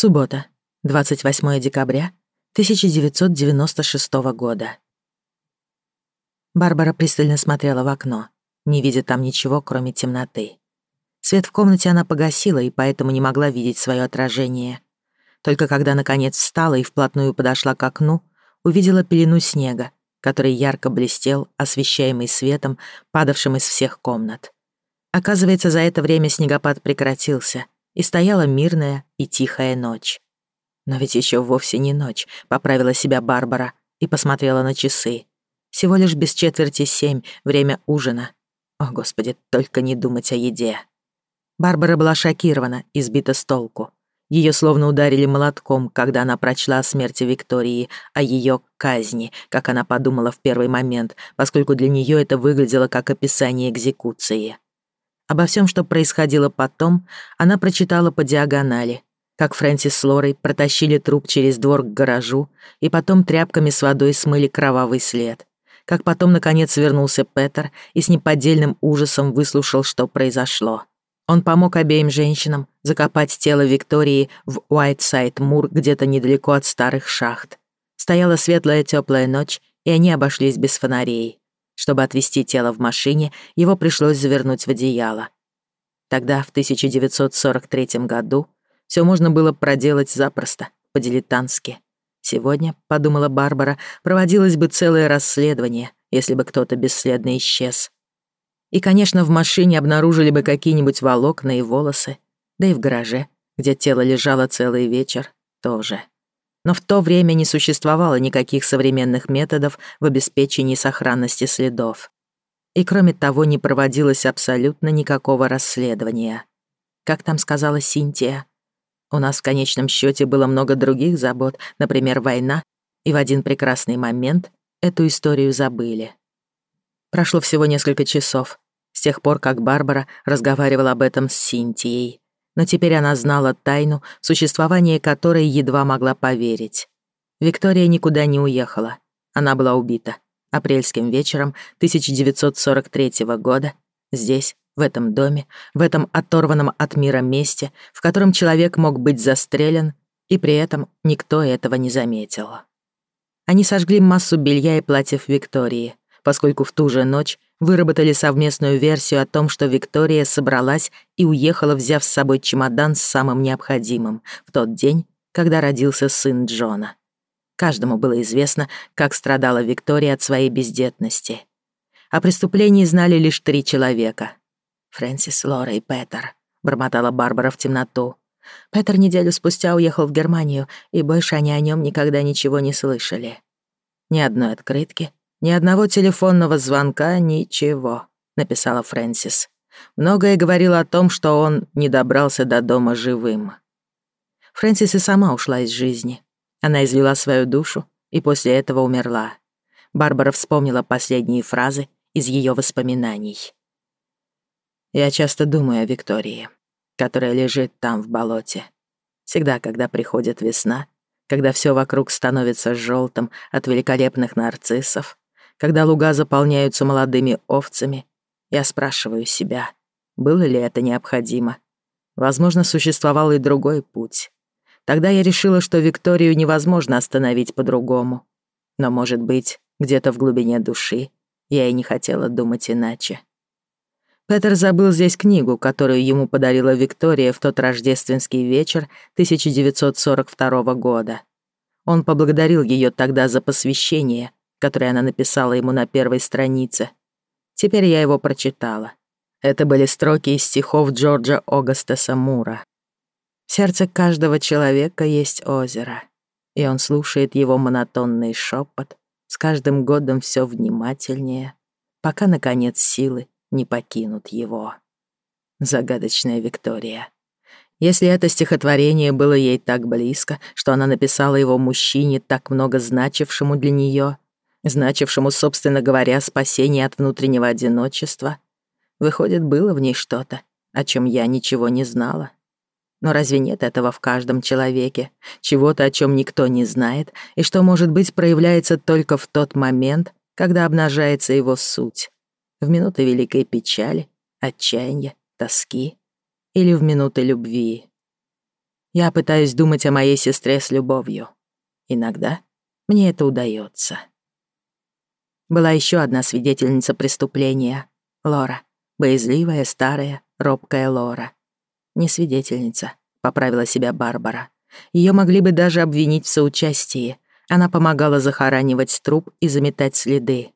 Суббота, 28 декабря 1996 года. Барбара пристально смотрела в окно, не видя там ничего, кроме темноты. Свет в комнате она погасила и поэтому не могла видеть свое отражение. Только когда наконец встала и вплотную подошла к окну, увидела пелену снега, который ярко блестел, освещаемый светом, падавшим из всех комнат. Оказывается, за это время снегопад прекратился — и стояла мирная и тихая ночь. Но ведь еще вовсе не ночь, поправила себя Барбара и посмотрела на часы. Всего лишь без четверти семь, время ужина. О, Господи, только не думать о еде. Барбара была шокирована и сбита с толку. Ее словно ударили молотком, когда она прочла о смерти Виктории, о ее казни, как она подумала в первый момент, поскольку для нее это выглядело как описание экзекуции. Обо всем, что происходило потом, она прочитала по диагонали, как Фрэнсис с Лорой протащили труп через двор к гаражу и потом тряпками с водой смыли кровавый след, как потом, наконец, вернулся Петер и с неподдельным ужасом выслушал, что произошло. Он помог обеим женщинам закопать тело Виктории в Уайтсайд-Мур где-то недалеко от старых шахт. Стояла светлая теплая ночь, и они обошлись без фонарей. Чтобы отвезти тело в машине, его пришлось завернуть в одеяло. Тогда, в 1943 году, все можно было проделать запросто, по-дилетантски. Сегодня, — подумала Барбара, — проводилось бы целое расследование, если бы кто-то бесследно исчез. И, конечно, в машине обнаружили бы какие-нибудь волокна и волосы, да и в гараже, где тело лежало целый вечер, тоже но в то время не существовало никаких современных методов в обеспечении сохранности следов. И кроме того, не проводилось абсолютно никакого расследования. Как там сказала Синтия? У нас в конечном счете было много других забот, например, война, и в один прекрасный момент эту историю забыли. Прошло всего несколько часов с тех пор, как Барбара разговаривала об этом с Синтией но теперь она знала тайну, существование которой едва могла поверить. Виктория никуда не уехала. Она была убита. Апрельским вечером 1943 года здесь, в этом доме, в этом оторванном от мира месте, в котором человек мог быть застрелен, и при этом никто этого не заметил. Они сожгли массу белья и платьев Виктории — поскольку в ту же ночь выработали совместную версию о том, что Виктория собралась и уехала, взяв с собой чемодан с самым необходимым, в тот день, когда родился сын Джона. Каждому было известно, как страдала Виктория от своей бездетности. О преступлении знали лишь три человека. Фрэнсис, Лора и Петер, бормотала Барбара в темноту. Петер неделю спустя уехал в Германию, и больше они о нем никогда ничего не слышали. Ни одной открытки, «Ни одного телефонного звонка, ничего», — написала Фрэнсис. Многое говорило о том, что он не добрался до дома живым. Фрэнсис и сама ушла из жизни. Она излила свою душу и после этого умерла. Барбара вспомнила последние фразы из ее воспоминаний. «Я часто думаю о Виктории, которая лежит там, в болоте. Всегда, когда приходит весна, когда все вокруг становится желтым от великолепных нарциссов, когда луга заполняются молодыми овцами, я спрашиваю себя, было ли это необходимо. Возможно, существовал и другой путь. Тогда я решила, что Викторию невозможно остановить по-другому. Но, может быть, где-то в глубине души я и не хотела думать иначе. Петер забыл здесь книгу, которую ему подарила Виктория в тот рождественский вечер 1942 года. Он поблагодарил ее тогда за посвящение, который она написала ему на первой странице. Теперь я его прочитала. Это были строки из стихов Джорджа Огастаса Мура. В сердце каждого человека есть озеро, и он слушает его монотонный шепот, с каждым годом все внимательнее, пока, наконец, силы не покинут его. Загадочная Виктория. Если это стихотворение было ей так близко, что она написала его мужчине, так много значившему для нее, значившему, собственно говоря, спасение от внутреннего одиночества. Выходит, было в ней что-то, о чем я ничего не знала. Но разве нет этого в каждом человеке? Чего-то, о чем никто не знает, и что, может быть, проявляется только в тот момент, когда обнажается его суть. В минуты великой печали, отчаяния, тоски или в минуты любви. Я пытаюсь думать о моей сестре с любовью. Иногда мне это удается была еще одна свидетельница преступления — Лора. Боязливая, старая, робкая Лора. Не свидетельница, поправила себя Барбара. Ее могли бы даже обвинить в соучастии. Она помогала захоранивать труп и заметать следы.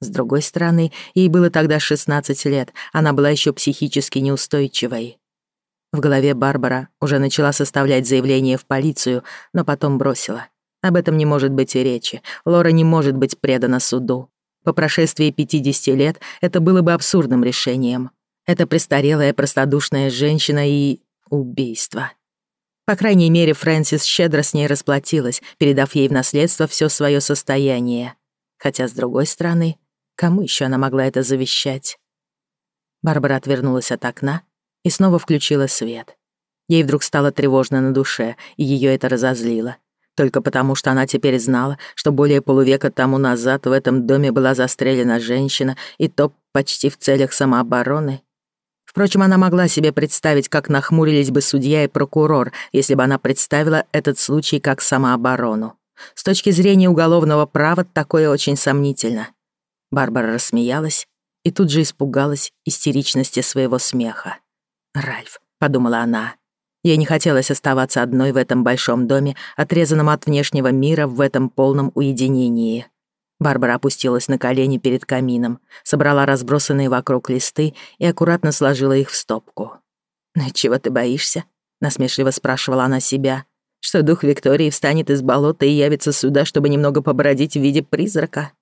С другой стороны, ей было тогда 16 лет, она была еще психически неустойчивой. В голове Барбара уже начала составлять заявление в полицию, но потом бросила. Об этом не может быть и речи. Лора не может быть предана суду. По прошествии 50 лет это было бы абсурдным решением. Это престарелая простодушная женщина и убийство. По крайней мере, Фрэнсис щедро с ней расплатилась, передав ей в наследство все свое состояние. Хотя, с другой стороны, кому еще она могла это завещать? Барбара отвернулась от окна и снова включила свет. Ей вдруг стало тревожно на душе, и ее это разозлило только потому, что она теперь знала, что более полувека тому назад в этом доме была застрелена женщина, и то почти в целях самообороны. Впрочем, она могла себе представить, как нахмурились бы судья и прокурор, если бы она представила этот случай как самооборону. С точки зрения уголовного права такое очень сомнительно. Барбара рассмеялась и тут же испугалась истеричности своего смеха. «Ральф», — подумала она, Ей не хотелось оставаться одной в этом большом доме, отрезанном от внешнего мира в этом полном уединении. Барбара опустилась на колени перед камином, собрала разбросанные вокруг листы и аккуратно сложила их в стопку. «Ну, «Чего ты боишься?» — насмешливо спрашивала она себя. «Что дух Виктории встанет из болота и явится сюда, чтобы немного побродить в виде призрака?»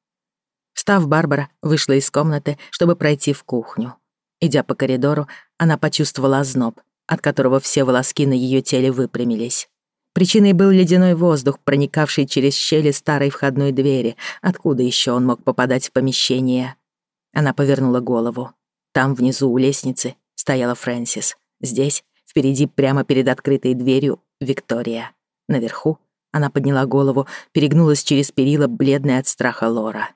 Встав, Барбара вышла из комнаты, чтобы пройти в кухню. Идя по коридору, она почувствовала озноб, от которого все волоски на ее теле выпрямились. Причиной был ледяной воздух, проникавший через щели старой входной двери. Откуда еще он мог попадать в помещение? Она повернула голову. Там, внизу, у лестницы, стояла Фрэнсис. Здесь, впереди, прямо перед открытой дверью, Виктория. Наверху она подняла голову, перегнулась через перила, бледная от страха Лора.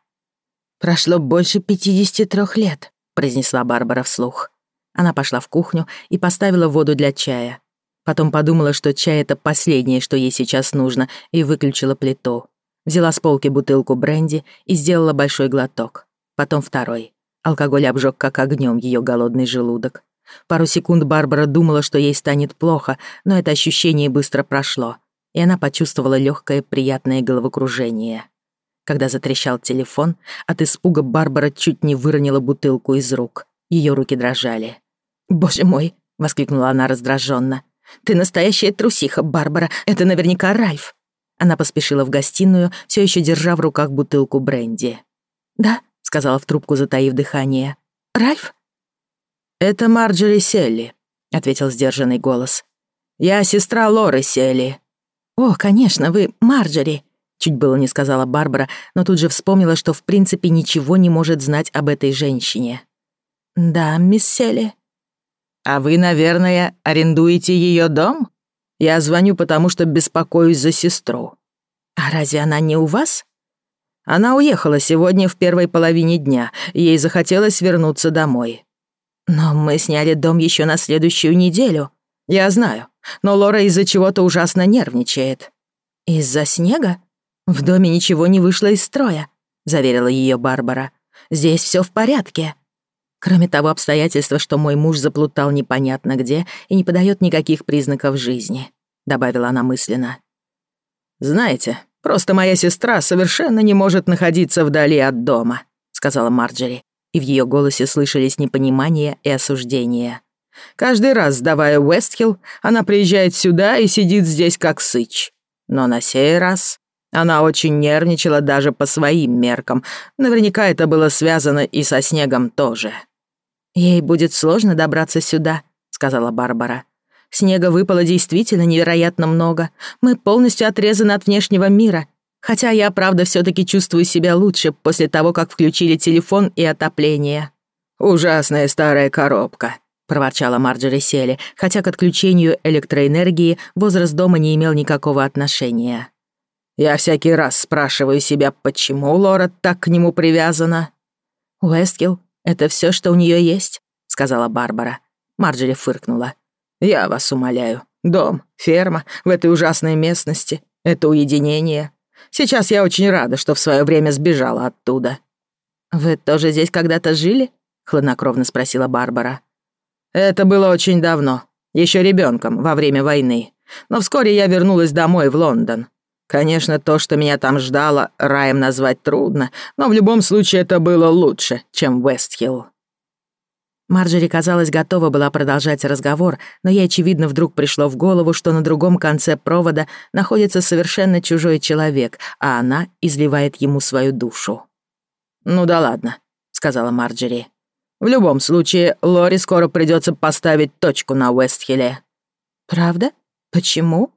«Прошло больше пятидесяти трех лет», — произнесла Барбара вслух. Она пошла в кухню и поставила воду для чая. Потом подумала, что чай — это последнее, что ей сейчас нужно, и выключила плиту. Взяла с полки бутылку бренди и сделала большой глоток. Потом второй. Алкоголь обжег как огнем ее голодный желудок. Пару секунд Барбара думала, что ей станет плохо, но это ощущение быстро прошло, и она почувствовала легкое приятное головокружение. Когда затрещал телефон, от испуга Барбара чуть не выронила бутылку из рук. Ее руки дрожали. «Боже мой!» — воскликнула она раздраженно. «Ты настоящая трусиха, Барбара! Это наверняка Ральф!» Она поспешила в гостиную, все еще держа в руках бутылку бренди. «Да», — сказала в трубку, затаив дыхание. «Ральф?» «Это Марджори Селли», — ответил сдержанный голос. «Я сестра Лоры Селли». «О, конечно, вы Марджори! — чуть было не сказала Барбара, но тут же вспомнила, что в принципе ничего не может знать об этой женщине. «Да, мисс Селли», а вы, наверное, арендуете ее дом? Я звоню, потому что беспокоюсь за сестру. А разве она не у вас? Она уехала сегодня в первой половине дня. Ей захотелось вернуться домой. Но мы сняли дом еще на следующую неделю. Я знаю, но Лора из-за чего-то ужасно нервничает. Из-за снега? В доме ничего не вышло из строя, заверила ее Барбара. Здесь все в порядке. Кроме того обстоятельства, что мой муж заплутал непонятно где и не подает никаких признаков жизни», — добавила она мысленно. «Знаете, просто моя сестра совершенно не может находиться вдали от дома», — сказала Марджери, и в ее голосе слышались непонимание и осуждение. «Каждый раз, сдавая Уэстхилл, она приезжает сюда и сидит здесь как сыч. Но на сей раз она очень нервничала даже по своим меркам. Наверняка это было связано и со снегом тоже. «Ей будет сложно добраться сюда», — сказала Барбара. «Снега выпало действительно невероятно много. Мы полностью отрезаны от внешнего мира. Хотя я, правда, все таки чувствую себя лучше после того, как включили телефон и отопление». «Ужасная старая коробка», — проворчала Марджори Сели, хотя к отключению электроэнергии возраст дома не имел никакого отношения. «Я всякий раз спрашиваю себя, почему Лора так к нему привязана?» Уэсткилл это все, что у нее есть», — сказала Барбара. Марджери фыркнула. «Я вас умоляю. Дом, ферма в этой ужасной местности — это уединение. Сейчас я очень рада, что в свое время сбежала оттуда». «Вы тоже здесь когда-то жили?» — хладнокровно спросила Барбара. «Это было очень давно, еще ребенком во время войны. Но вскоре я вернулась домой в Лондон. Конечно, то, что меня там ждало, раем назвать трудно, но в любом случае это было лучше, чем Вестхилл. Марджери, казалось, готова была продолжать разговор, но ей, очевидно, вдруг пришло в голову, что на другом конце провода находится совершенно чужой человек, а она изливает ему свою душу. «Ну да ладно», — сказала Марджери. «В любом случае, Лори скоро придется поставить точку на Уэстхилле». «Правда? Почему?»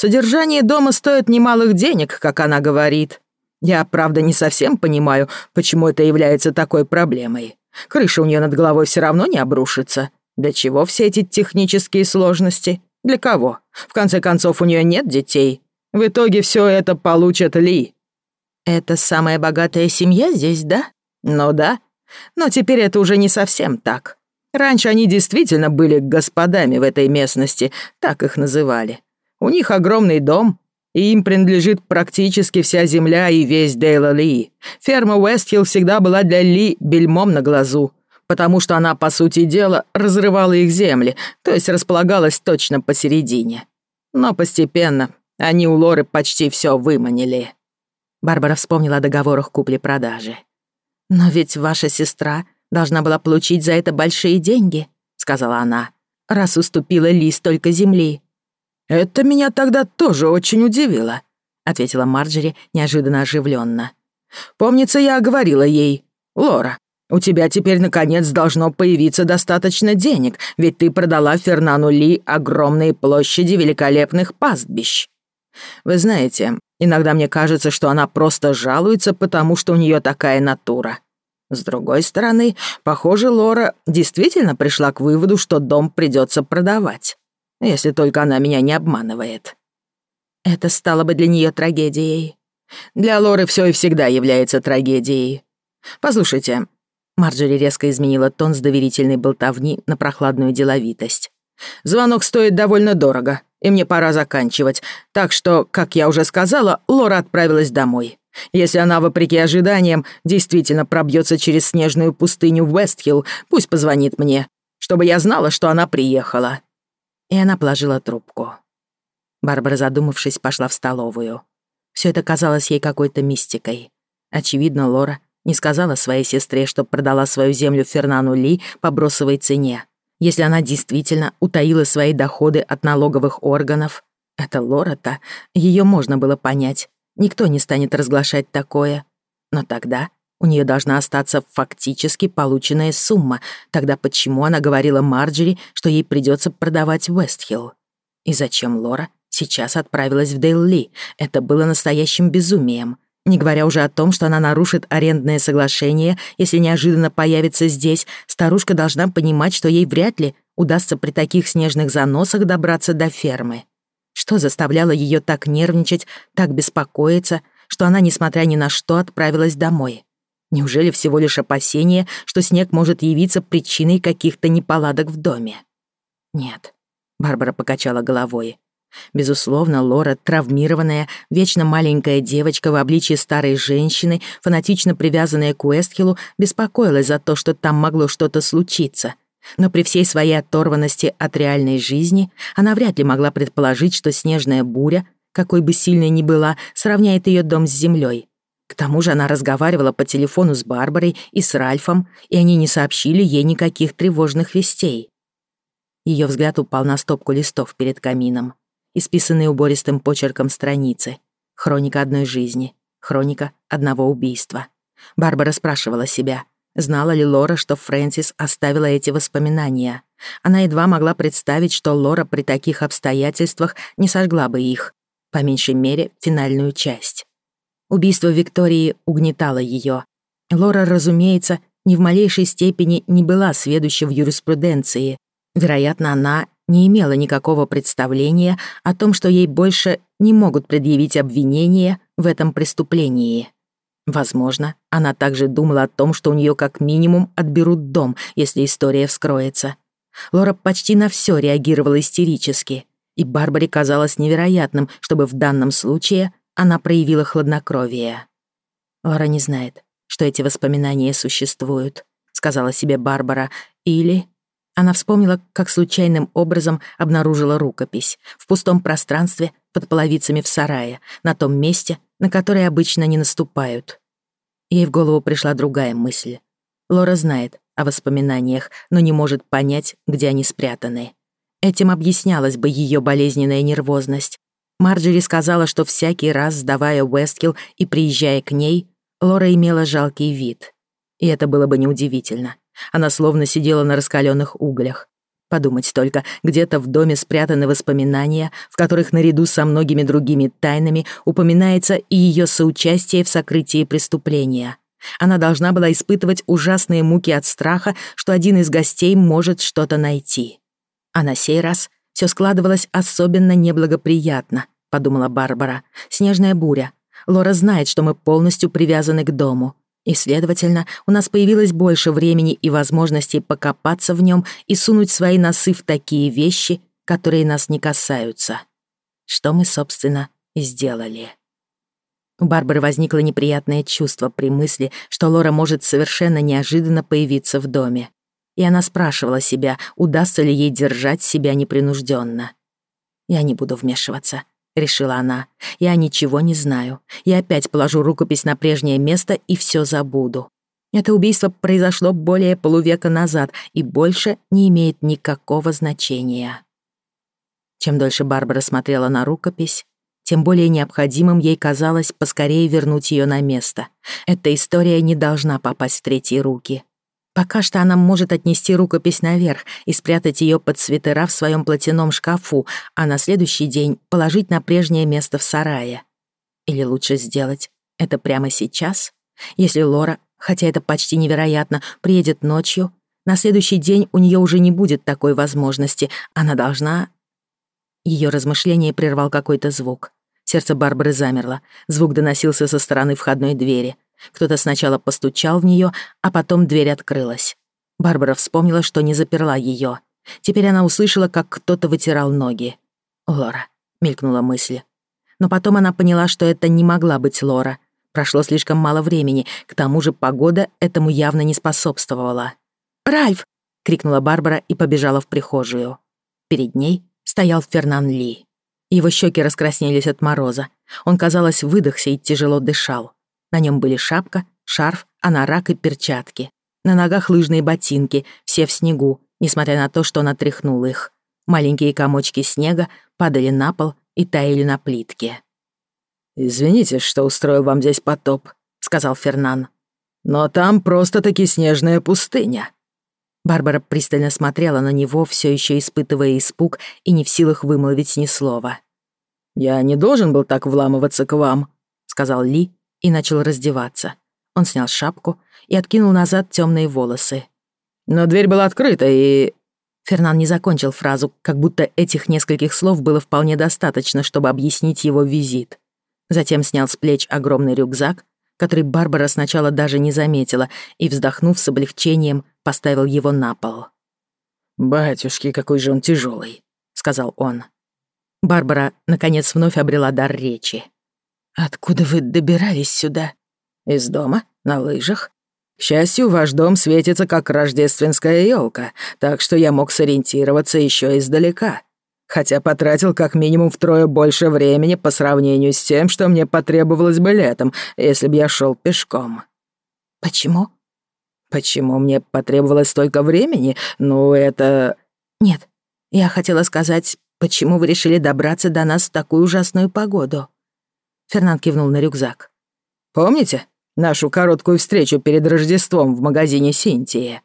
Содержание дома стоит немалых денег, как она говорит. Я, правда, не совсем понимаю, почему это является такой проблемой. Крыша у нее над головой все равно не обрушится. Для чего все эти технические сложности? Для кого? В конце концов, у нее нет детей. В итоге все это получат Ли. Это самая богатая семья здесь, да? Ну да. Но теперь это уже не совсем так. Раньше они действительно были господами в этой местности, так их называли. У них огромный дом, и им принадлежит практически вся земля и весь Дейла Ли. Ферма Уэстхилл всегда была для Ли бельмом на глазу, потому что она, по сути дела, разрывала их земли, то есть располагалась точно посередине. Но постепенно они у Лоры почти все выманили. Барбара вспомнила о договорах купли-продажи. «Но ведь ваша сестра должна была получить за это большие деньги», — сказала она, «раз уступила Ли столько земли». «Это меня тогда тоже очень удивило», — ответила Марджери неожиданно оживленно. «Помнится, я говорила ей, Лора, у тебя теперь, наконец, должно появиться достаточно денег, ведь ты продала Фернану Ли огромные площади великолепных пастбищ». «Вы знаете, иногда мне кажется, что она просто жалуется, потому что у нее такая натура», с другой стороны, похоже, Лора действительно пришла к выводу, что дом придется продавать. Если только она меня не обманывает. Это стало бы для нее трагедией. Для Лоры все и всегда является трагедией. Послушайте, Марджери резко изменила тон с доверительной болтовни на прохладную деловитость. Звонок стоит довольно дорого, и мне пора заканчивать. Так что, как я уже сказала, Лора отправилась домой. Если она, вопреки ожиданиям, действительно пробьется через снежную пустыню в Вестхилл, пусть позвонит мне, чтобы я знала, что она приехала. И она положила трубку. Барбара, задумавшись, пошла в столовую. Все это казалось ей какой-то мистикой. Очевидно, Лора не сказала своей сестре, что продала свою землю Фернану Ли по бросовой цене. Если она действительно утаила свои доходы от налоговых органов, это Лора-то, ее можно было понять. Никто не станет разглашать такое. Но тогда у нее должна остаться фактически полученная сумма. Тогда почему она говорила Марджери, что ей придется продавать Вестхилл? И зачем Лора сейчас отправилась в Дейли? Это было настоящим безумием. Не говоря уже о том, что она нарушит арендное соглашение, если неожиданно появится здесь, старушка должна понимать, что ей вряд ли удастся при таких снежных заносах добраться до фермы. Что заставляло ее так нервничать, так беспокоиться, что она, несмотря ни на что, отправилась домой? Неужели всего лишь опасение, что снег может явиться причиной каких-то неполадок в доме? Нет. Барбара покачала головой. Безусловно, Лора, травмированная, вечно маленькая девочка в обличии старой женщины, фанатично привязанная к Уэстхиллу, беспокоилась за то, что там могло что-то случиться. Но при всей своей оторванности от реальной жизни она вряд ли могла предположить, что снежная буря, какой бы сильной ни была, сравняет ее дом с землей. К тому же она разговаривала по телефону с Барбарой и с Ральфом, и они не сообщили ей никаких тревожных вестей. Ее взгляд упал на стопку листов перед камином, исписанные убористым почерком страницы. Хроника одной жизни, хроника одного убийства. Барбара спрашивала себя, знала ли Лора, что Фрэнсис оставила эти воспоминания. Она едва могла представить, что Лора при таких обстоятельствах не сожгла бы их, по меньшей мере, финальную часть. Убийство Виктории угнетало ее. Лора, разумеется, ни в малейшей степени не была сведуща в юриспруденции. Вероятно, она не имела никакого представления о том, что ей больше не могут предъявить обвинения в этом преступлении. Возможно, она также думала о том, что у нее как минимум отберут дом, если история вскроется. Лора почти на все реагировала истерически, и Барбаре казалось невероятным, чтобы в данном случае она проявила хладнокровие. Лора не знает, что эти воспоминания существуют, сказала себе Барбара, или она вспомнила, как случайным образом обнаружила рукопись в пустом пространстве под половицами в сарае, на том месте, на которое обычно не наступают. Ей в голову пришла другая мысль. Лора знает о воспоминаниях, но не может понять, где они спрятаны. Этим объяснялась бы ее болезненная нервозность, Марджери сказала, что всякий раз, сдавая Уэсткилл и приезжая к ней, Лора имела жалкий вид. И это было бы неудивительно. Она словно сидела на раскаленных углях. Подумать только, где-то в доме спрятаны воспоминания, в которых наряду со многими другими тайнами упоминается и ее соучастие в сокрытии преступления. Она должна была испытывать ужасные муки от страха, что один из гостей может что-то найти. А на сей раз все складывалось особенно неблагоприятно, подумала Барбара. Снежная буря. Лора знает, что мы полностью привязаны к дому. И, следовательно, у нас появилось больше времени и возможностей покопаться в нем и сунуть свои носы в такие вещи, которые нас не касаются. Что мы, собственно, и сделали. У Барбары возникло неприятное чувство при мысли, что Лора может совершенно неожиданно появиться в доме и она спрашивала себя, удастся ли ей держать себя непринужденно. «Я не буду вмешиваться», — решила она. «Я ничего не знаю. Я опять положу рукопись на прежнее место и все забуду. Это убийство произошло более полувека назад и больше не имеет никакого значения». Чем дольше Барбара смотрела на рукопись, тем более необходимым ей казалось поскорее вернуть ее на место. Эта история не должна попасть в третьи руки. Пока что она может отнести рукопись наверх и спрятать ее под свитера в своем платяном шкафу, а на следующий день положить на прежнее место в сарае. Или лучше сделать это прямо сейчас? Если Лора, хотя это почти невероятно, приедет ночью, на следующий день у нее уже не будет такой возможности. Она должна... Ее размышление прервал какой-то звук. Сердце Барбары замерло. Звук доносился со стороны входной двери — кто-то сначала постучал в нее, а потом дверь открылась. Барбара вспомнила, что не заперла ее. Теперь она услышала, как кто-то вытирал ноги. «Лора», — мелькнула мысль. Но потом она поняла, что это не могла быть Лора. Прошло слишком мало времени, к тому же погода этому явно не способствовала. «Ральф!» — крикнула Барбара и побежала в прихожую. Перед ней стоял Фернан Ли. Его щеки раскраснелись от мороза. Он, казалось, выдохся и тяжело дышал. На нем были шапка, шарф, анорак и перчатки. На ногах лыжные ботинки, все в снегу, несмотря на то, что он отряхнул их. Маленькие комочки снега падали на пол и таяли на плитке. «Извините, что устроил вам здесь потоп», — сказал Фернан. «Но там просто-таки снежная пустыня». Барбара пристально смотрела на него, все еще испытывая испуг и не в силах вымолвить ни слова. «Я не должен был так вламываться к вам», — сказал Ли, и начал раздеваться. Он снял шапку и откинул назад темные волосы. «Но дверь была открыта, и...» Фернан не закончил фразу, как будто этих нескольких слов было вполне достаточно, чтобы объяснить его визит. Затем снял с плеч огромный рюкзак, который Барбара сначала даже не заметила, и, вздохнув с облегчением, поставил его на пол. «Батюшки, какой же он тяжелый, сказал он. Барбара, наконец, вновь обрела дар речи. «Откуда вы добирались сюда?» «Из дома, на лыжах». «К счастью, ваш дом светится, как рождественская елка, так что я мог сориентироваться еще издалека. Хотя потратил как минимум втрое больше времени по сравнению с тем, что мне потребовалось бы летом, если бы я шел пешком». «Почему?» «Почему мне потребовалось столько времени? Ну, это...» «Нет, я хотела сказать, почему вы решили добраться до нас в такую ужасную погоду?» Фернан кивнул на рюкзак. «Помните нашу короткую встречу перед Рождеством в магазине Синтии?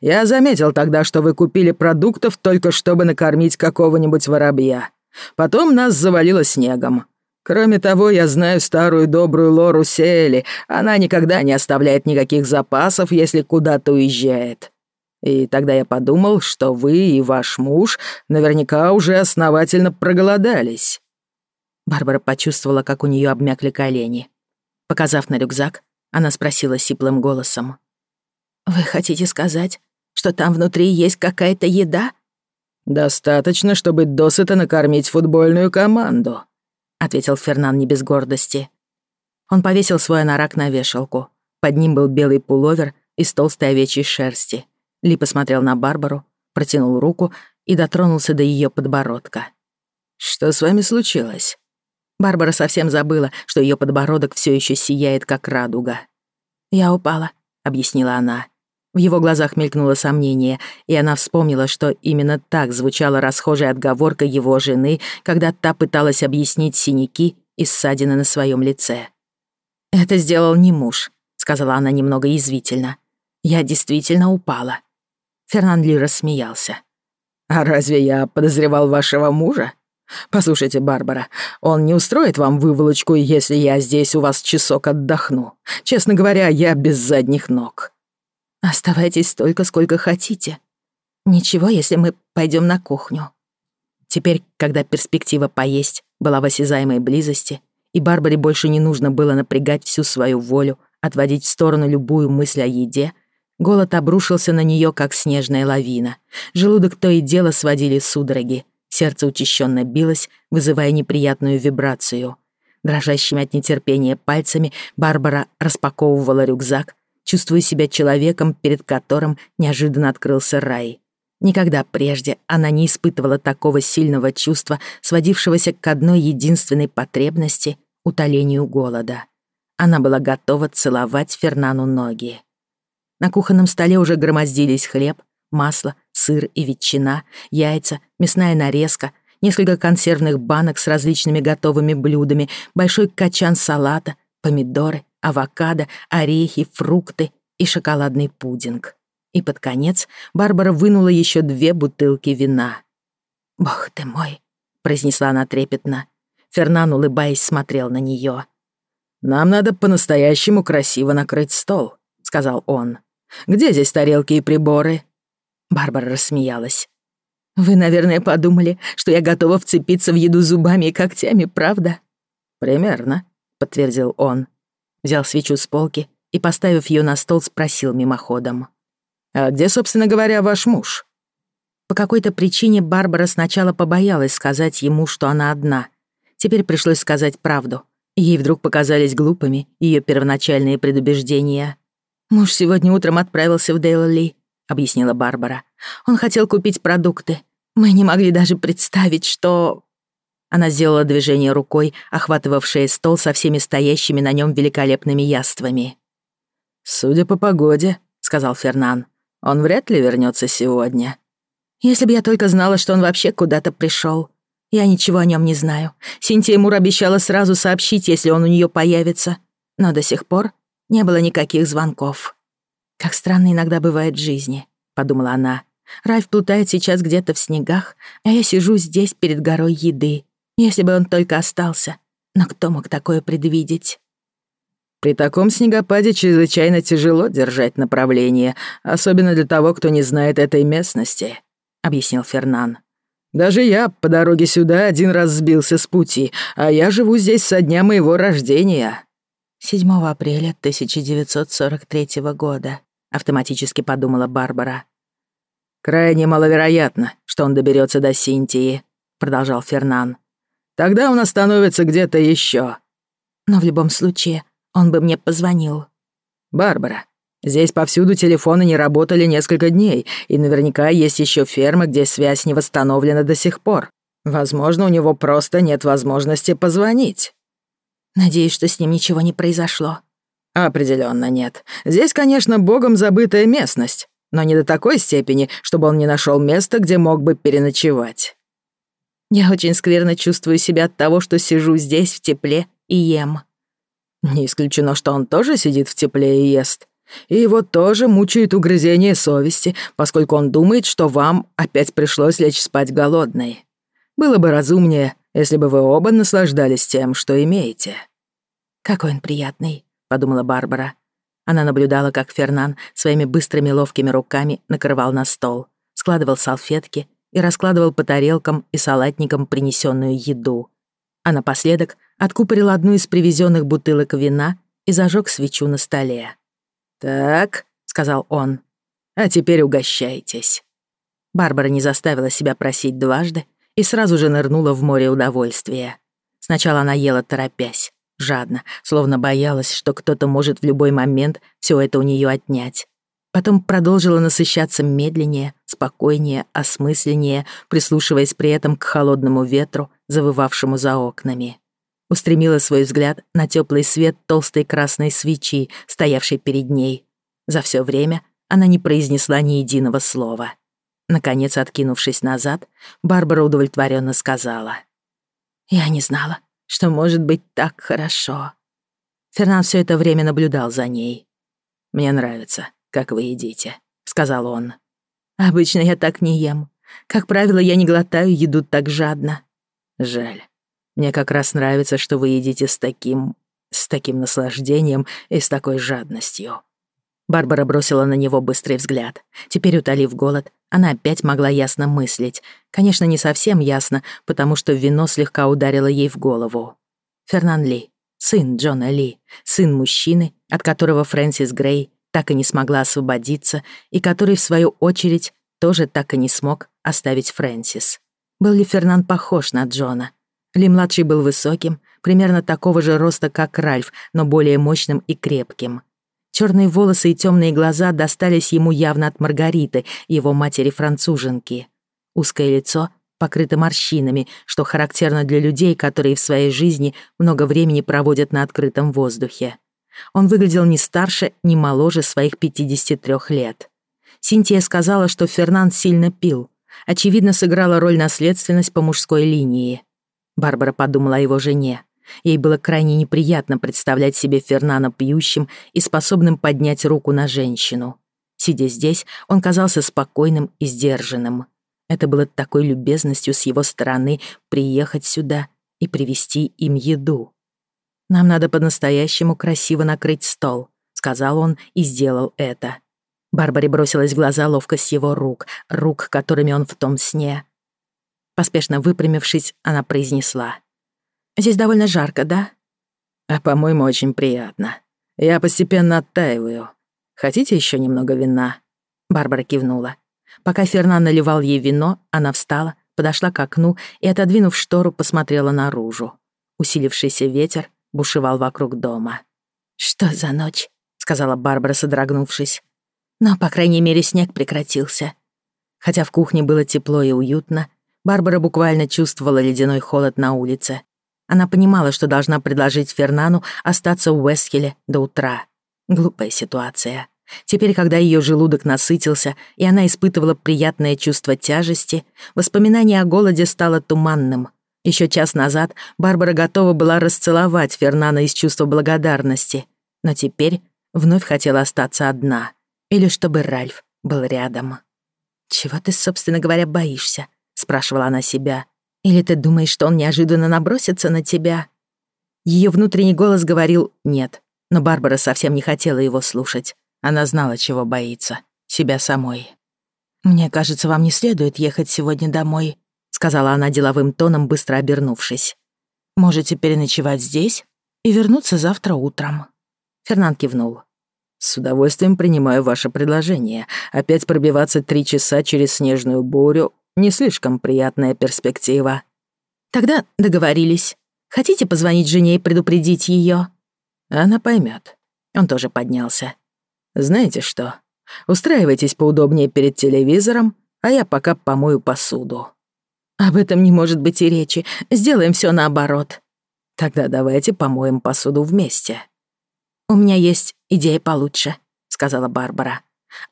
Я заметил тогда, что вы купили продуктов только чтобы накормить какого-нибудь воробья. Потом нас завалило снегом. Кроме того, я знаю старую добрую Лору Сели. Она никогда не оставляет никаких запасов, если куда-то уезжает. И тогда я подумал, что вы и ваш муж наверняка уже основательно проголодались. Барбара почувствовала, как у нее обмякли колени. Показав на рюкзак, она спросила сиплым голосом. «Вы хотите сказать, что там внутри есть какая-то еда?» «Достаточно, чтобы досыта накормить футбольную команду», — ответил Фернан не без гордости. Он повесил свой анорак на вешалку. Под ним был белый пуловер из толстой овечьей шерсти. Ли посмотрел на Барбару, протянул руку и дотронулся до ее подбородка. «Что с вами случилось?» Барбара совсем забыла, что ее подбородок все еще сияет, как радуга. «Я упала», — объяснила она. В его глазах мелькнуло сомнение, и она вспомнила, что именно так звучала расхожая отговорка его жены, когда та пыталась объяснить синяки и ссадины на своем лице. «Это сделал не муж», — сказала она немного язвительно. «Я действительно упала». Фернан Ли рассмеялся. «А разве я подозревал вашего мужа?» Послушайте, Барбара, он не устроит вам выволочку, если я здесь у вас часок отдохну. Честно говоря, я без задних ног». «Оставайтесь столько, сколько хотите. Ничего, если мы пойдем на кухню». Теперь, когда перспектива поесть была в осязаемой близости, и Барбаре больше не нужно было напрягать всю свою волю, отводить в сторону любую мысль о еде, голод обрушился на нее, как снежная лавина. Желудок то и дело сводили судороги — Сердце учащенно билось, вызывая неприятную вибрацию. Дрожащими от нетерпения пальцами Барбара распаковывала рюкзак, чувствуя себя человеком, перед которым неожиданно открылся рай. Никогда прежде она не испытывала такого сильного чувства, сводившегося к одной единственной потребности — утолению голода. Она была готова целовать Фернану ноги. На кухонном столе уже громоздились хлеб, масло сыр и ветчина, яйца, мясная нарезка, несколько консервных банок с различными готовыми блюдами, большой качан салата, помидоры, авокадо, орехи, фрукты и шоколадный пудинг. И под конец Барбара вынула еще две бутылки вина. «Бог ты мой!» — произнесла она трепетно. Фернан, улыбаясь, смотрел на нее. «Нам надо по-настоящему красиво накрыть стол», — сказал он. «Где здесь тарелки и приборы?» Барбара рассмеялась. «Вы, наверное, подумали, что я готова вцепиться в еду зубами и когтями, правда?» «Примерно», — подтвердил он. Взял свечу с полки и, поставив ее на стол, спросил мимоходом. «А где, собственно говоря, ваш муж?» По какой-то причине Барбара сначала побоялась сказать ему, что она одна. Теперь пришлось сказать правду. Ей вдруг показались глупыми ее первоначальные предубеждения. Муж сегодня утром отправился в Дейла Ли. — объяснила Барбара. «Он хотел купить продукты. Мы не могли даже представить, что...» Она сделала движение рукой, охватывавшее стол со всеми стоящими на нем великолепными яствами. «Судя по погоде», — сказал Фернан, — «он вряд ли вернется сегодня». «Если бы я только знала, что он вообще куда-то пришел. Я ничего о нем не знаю. Синтия Мур обещала сразу сообщить, если он у нее появится. Но до сих пор не было никаких звонков». «Как странно иногда бывает в жизни», — подумала она. «Ральф плутает сейчас где-то в снегах, а я сижу здесь перед горой еды. Если бы он только остался. Но кто мог такое предвидеть?» При таком снегопаде чрезвычайно тяжело держать направление, особенно для того, кто не знает этой местности», — объяснил Фернан. «Даже я по дороге сюда один раз сбился с пути, а я живу здесь со дня моего рождения». 7 апреля 1943 года автоматически подумала Барбара. Крайне маловероятно, что он доберется до Синтии, продолжал Фернан. Тогда он остановится где-то еще. Но в любом случае, он бы мне позвонил. Барбара, здесь повсюду телефоны не работали несколько дней, и наверняка есть еще фермы, где связь не восстановлена до сих пор. Возможно, у него просто нет возможности позвонить. Надеюсь, что с ним ничего не произошло, Определенно нет. Здесь, конечно, богом забытая местность, но не до такой степени, чтобы он не нашел места, где мог бы переночевать. Я очень скверно чувствую себя от того, что сижу здесь в тепле и ем. Не исключено, что он тоже сидит в тепле и ест. И его тоже мучает угрызение совести, поскольку он думает, что вам опять пришлось лечь спать голодной. Было бы разумнее, если бы вы оба наслаждались тем, что имеете. Какой он приятный подумала Барбара. Она наблюдала, как Фернан своими быстрыми ловкими руками накрывал на стол, складывал салфетки и раскладывал по тарелкам и салатникам принесенную еду. А напоследок откупорил одну из привезенных бутылок вина и зажег свечу на столе. «Так», — сказал он, — «а теперь угощайтесь». Барбара не заставила себя просить дважды и сразу же нырнула в море удовольствия. Сначала она ела торопясь, жадно, словно боялась, что кто-то может в любой момент все это у нее отнять. Потом продолжила насыщаться медленнее, спокойнее, осмысленнее, прислушиваясь при этом к холодному ветру, завывавшему за окнами. Устремила свой взгляд на теплый свет толстой красной свечи, стоявшей перед ней. За все время она не произнесла ни единого слова. Наконец, откинувшись назад, Барбара удовлетворенно сказала. «Я не знала, что может быть так хорошо. Фернан все это время наблюдал за ней. «Мне нравится, как вы едите», — сказал он. «Обычно я так не ем. Как правило, я не глотаю еду так жадно». «Жаль. Мне как раз нравится, что вы едите с таким... с таким наслаждением и с такой жадностью». Барбара бросила на него быстрый взгляд. Теперь, утолив голод, она опять могла ясно мыслить. Конечно, не совсем ясно, потому что вино слегка ударило ей в голову. Фернан Ли, сын Джона Ли, сын мужчины, от которого Фрэнсис Грей так и не смогла освободиться и который, в свою очередь, тоже так и не смог оставить Фрэнсис. Был ли Фернан похож на Джона? Ли-младший был высоким, примерно такого же роста, как Ральф, но более мощным и крепким. Черные волосы и темные глаза достались ему явно от Маргариты, его матери-француженки узкое лицо покрыто морщинами, что характерно для людей, которые в своей жизни много времени проводят на открытом воздухе. Он выглядел не старше, не моложе своих 53 лет. Синтия сказала, что Фернан сильно пил. Очевидно, сыграла роль наследственность по мужской линии. Барбара подумала о его жене. Ей было крайне неприятно представлять себе Фернана пьющим и способным поднять руку на женщину. Сидя здесь, он казался спокойным и сдержанным. Это было такой любезностью с его стороны приехать сюда и привезти им еду. «Нам надо по-настоящему красиво накрыть стол», — сказал он и сделал это. Барбаре бросилась в глаза ловкость его рук, рук, которыми он в том сне. Поспешно выпрямившись, она произнесла. «Здесь довольно жарко, да?» «А, по-моему, очень приятно. Я постепенно оттаиваю. Хотите еще немного вина?» Барбара кивнула. Пока Фернан наливал ей вино, она встала, подошла к окну и, отодвинув штору, посмотрела наружу. Усилившийся ветер бушевал вокруг дома. «Что за ночь?» — сказала Барбара, содрогнувшись. «Но, по крайней мере, снег прекратился». Хотя в кухне было тепло и уютно, Барбара буквально чувствовала ледяной холод на улице. Она понимала, что должна предложить Фернану остаться в Уэстхеле до утра. Глупая ситуация. Теперь, когда ее желудок насытился, и она испытывала приятное чувство тяжести, воспоминание о голоде стало туманным. Еще час назад Барбара готова была расцеловать Фернана из чувства благодарности, но теперь вновь хотела остаться одна. Или чтобы Ральф был рядом. «Чего ты, собственно говоря, боишься?» — спрашивала она себя. «Или ты думаешь, что он неожиданно набросится на тебя?» Ее внутренний голос говорил «нет», но Барбара совсем не хотела его слушать. Она знала, чего боится. Себя самой. «Мне кажется, вам не следует ехать сегодня домой», — сказала она деловым тоном, быстро обернувшись. «Можете переночевать здесь и вернуться завтра утром». Фернан кивнул. «С удовольствием принимаю ваше предложение. Опять пробиваться три часа через снежную бурю — не слишком приятная перспектива». «Тогда договорились. Хотите позвонить жене и предупредить ее? «Она поймет. Он тоже поднялся. Знаете что? Устраивайтесь поудобнее перед телевизором, а я пока помою посуду. Об этом не может быть и речи. Сделаем все наоборот. Тогда давайте помоем посуду вместе. У меня есть идея получше, сказала Барбара.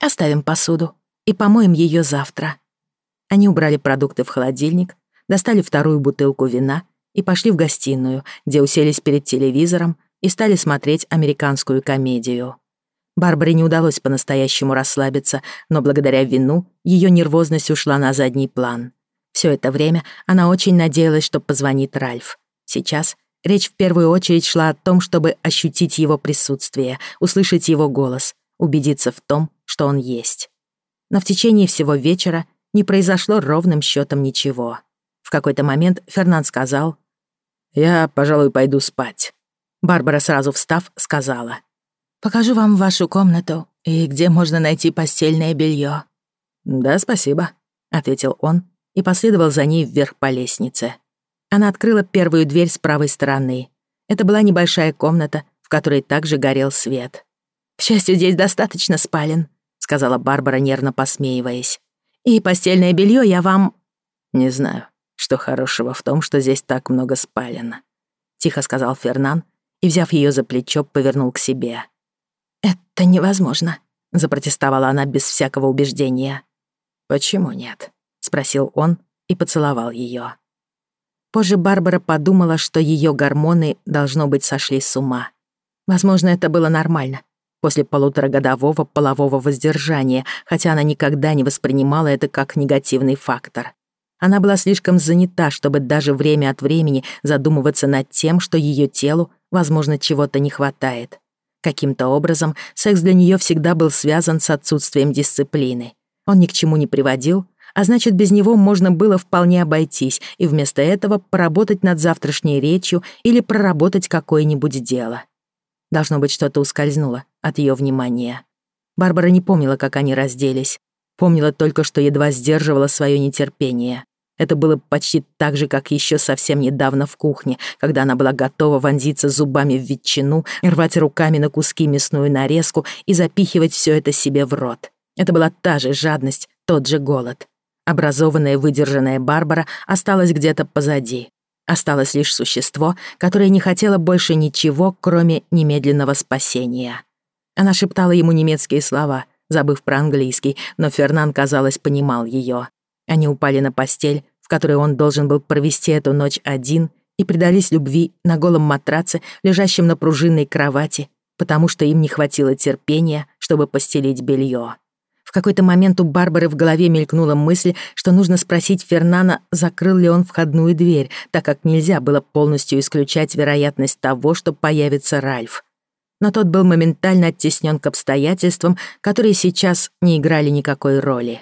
Оставим посуду и помоем ее завтра. Они убрали продукты в холодильник, достали вторую бутылку вина и пошли в гостиную, где уселись перед телевизором и стали смотреть американскую комедию. Барбаре не удалось по-настоящему расслабиться, но благодаря вину ее нервозность ушла на задний план. Все это время она очень надеялась, что позвонит Ральф. Сейчас речь в первую очередь шла о том, чтобы ощутить его присутствие, услышать его голос, убедиться в том, что он есть. Но в течение всего вечера не произошло ровным счетом ничего. В какой-то момент Фернанд сказал «Я, пожалуй, пойду спать». Барбара, сразу встав, сказала — Покажу вам вашу комнату и где можно найти постельное белье. «Да, спасибо», — ответил он и последовал за ней вверх по лестнице. Она открыла первую дверь с правой стороны. Это была небольшая комната, в которой также горел свет. «К счастью, здесь достаточно спален», — сказала Барбара, нервно посмеиваясь. «И постельное белье я вам...» «Не знаю, что хорошего в том, что здесь так много спален», — тихо сказал Фернан и, взяв ее за плечо, повернул к себе. «Это невозможно», — запротестовала она без всякого убеждения. «Почему нет?» — спросил он и поцеловал ее. Позже Барбара подумала, что ее гормоны, должно быть, сошли с ума. Возможно, это было нормально после полуторагодового полового воздержания, хотя она никогда не воспринимала это как негативный фактор. Она была слишком занята, чтобы даже время от времени задумываться над тем, что ее телу, возможно, чего-то не хватает. Каким-то образом секс для нее всегда был связан с отсутствием дисциплины. Он ни к чему не приводил, а значит, без него можно было вполне обойтись и вместо этого поработать над завтрашней речью или проработать какое-нибудь дело. Должно быть, что-то ускользнуло от ее внимания. Барбара не помнила, как они разделись. Помнила только, что едва сдерживала свое нетерпение. Это было почти так же, как еще совсем недавно в кухне, когда она была готова вонзиться зубами в ветчину, рвать руками на куски мясную нарезку и запихивать все это себе в рот. Это была та же жадность, тот же голод. Образованная и выдержанная Барбара осталась где-то позади. Осталось лишь существо, которое не хотело больше ничего, кроме немедленного спасения. Она шептала ему немецкие слова, забыв про английский, но Фернан, казалось, понимал ее. Они упали на постель, в которой он должен был провести эту ночь один, и предались любви на голом матраце, лежащем на пружинной кровати, потому что им не хватило терпения, чтобы постелить белье. В какой-то момент у Барбары в голове мелькнула мысль, что нужно спросить Фернана, закрыл ли он входную дверь, так как нельзя было полностью исключать вероятность того, что появится Ральф. Но тот был моментально оттеснен к обстоятельствам, которые сейчас не играли никакой роли.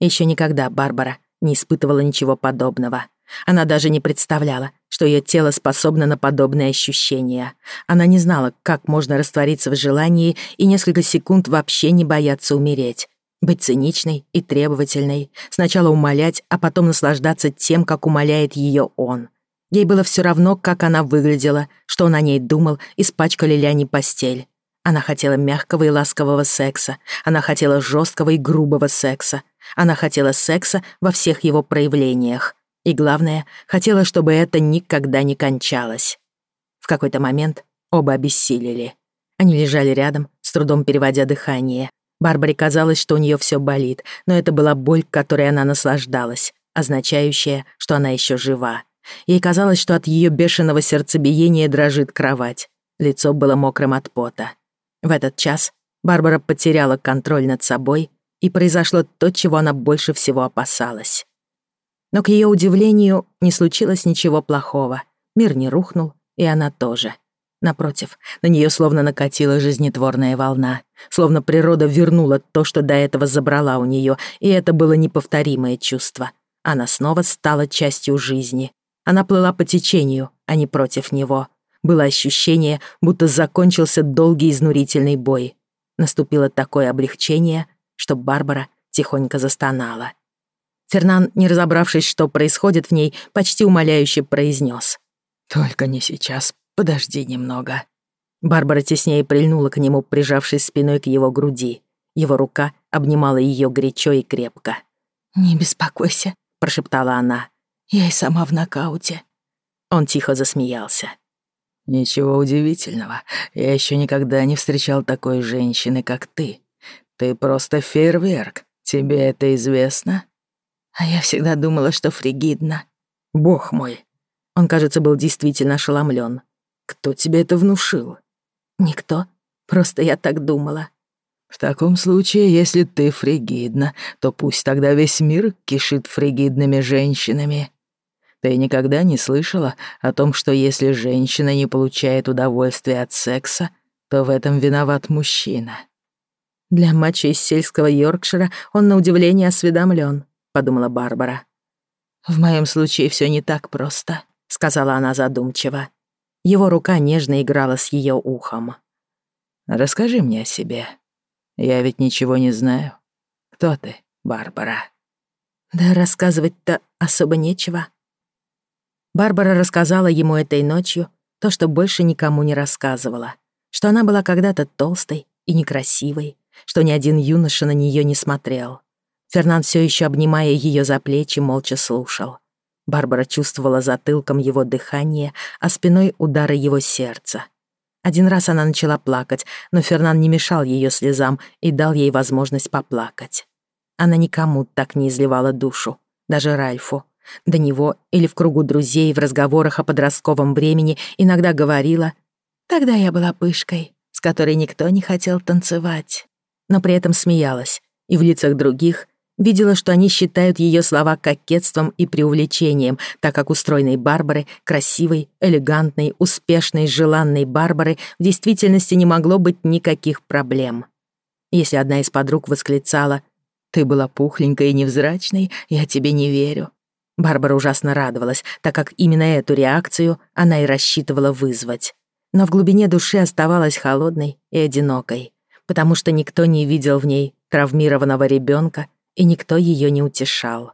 Еще никогда Барбара не испытывала ничего подобного. Она даже не представляла, что ее тело способно на подобные ощущения. Она не знала, как можно раствориться в желании и несколько секунд вообще не бояться умереть. Быть циничной и требовательной, сначала умолять, а потом наслаждаться тем, как умоляет ее он. Ей было все равно, как она выглядела, что он о ней думал, испачкали ли они постель. Она хотела мягкого и ласкового секса, она хотела жесткого и грубого секса, она хотела секса во всех его проявлениях. И главное, хотела, чтобы это никогда не кончалось. В какой-то момент оба обессилели. Они лежали рядом, с трудом переводя дыхание. Барбаре казалось, что у нее все болит, но это была боль, которой она наслаждалась, означающая, что она еще жива. Ей казалось, что от ее бешеного сердцебиения дрожит кровать. Лицо было мокрым от пота. В этот час Барбара потеряла контроль над собой и произошло то, чего она больше всего опасалась. Но, к ее удивлению, не случилось ничего плохого. Мир не рухнул, и она тоже. Напротив, на нее словно накатила жизнетворная волна, словно природа вернула то, что до этого забрала у нее, и это было неповторимое чувство. Она снова стала частью жизни. Она плыла по течению, а не против него. Было ощущение, будто закончился долгий изнурительный бой. Наступило такое облегчение — что Барбара тихонько застонала. Фернан, не разобравшись, что происходит в ней, почти умоляюще произнес: «Только не сейчас, подожди немного». Барбара теснее прильнула к нему, прижавшись спиной к его груди. Его рука обнимала ее горячо и крепко. «Не беспокойся», — прошептала она. «Я и сама в нокауте». Он тихо засмеялся. «Ничего удивительного. Я еще никогда не встречал такой женщины, как ты. Ты просто фейерверк. Тебе это известно? А я всегда думала, что фригидно. Бог мой. Он, кажется, был действительно ошеломлен. Кто тебе это внушил? Никто. Просто я так думала. В таком случае, если ты фригидна, то пусть тогда весь мир кишит фригидными женщинами. Ты никогда не слышала о том, что если женщина не получает удовольствия от секса, то в этом виноват мужчина. «Для матча из сельского Йоркшира он на удивление осведомлен», — подумала Барбара. «В моем случае все не так просто», — сказала она задумчиво. Его рука нежно играла с ее ухом. «Расскажи мне о себе. Я ведь ничего не знаю. Кто ты, Барбара?» «Да рассказывать-то особо нечего». Барбара рассказала ему этой ночью то, что больше никому не рассказывала, что она была когда-то толстой и некрасивой, что ни один юноша на нее не смотрел. Фернан все еще обнимая ее за плечи, молча слушал. Барбара чувствовала затылком его дыхание, а спиной удары его сердца. Один раз она начала плакать, но Фернан не мешал ее слезам и дал ей возможность поплакать. Она никому так не изливала душу, даже Ральфу. До него или в кругу друзей в разговорах о подростковом времени иногда говорила «Тогда я была пышкой, с которой никто не хотел танцевать» но при этом смеялась, и в лицах других видела, что они считают ее слова кокетством и преувеличением, так как у стройной Барбары, красивой, элегантной, успешной, желанной Барбары в действительности не могло быть никаких проблем. Если одна из подруг восклицала «Ты была пухленькой и невзрачной, я тебе не верю», Барбара ужасно радовалась, так как именно эту реакцию она и рассчитывала вызвать. Но в глубине души оставалась холодной и одинокой потому что никто не видел в ней травмированного ребенка и никто ее не утешал.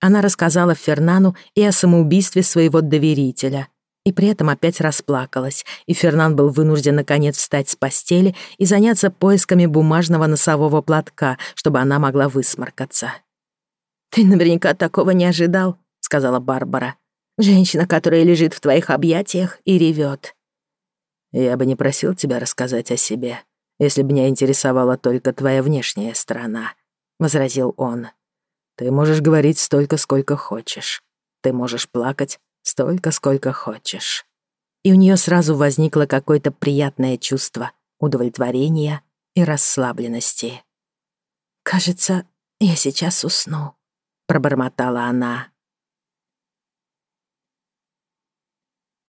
Она рассказала Фернану и о самоубийстве своего доверителя, и при этом опять расплакалась, и Фернан был вынужден наконец встать с постели и заняться поисками бумажного носового платка, чтобы она могла высморкаться. «Ты наверняка такого не ожидал», — сказала Барбара. «Женщина, которая лежит в твоих объятиях и ревет. «Я бы не просил тебя рассказать о себе», если бы меня интересовала только твоя внешняя сторона», — возразил он. «Ты можешь говорить столько, сколько хочешь. Ты можешь плакать столько, сколько хочешь». И у нее сразу возникло какое-то приятное чувство удовлетворения и расслабленности. «Кажется, я сейчас усну», — пробормотала она.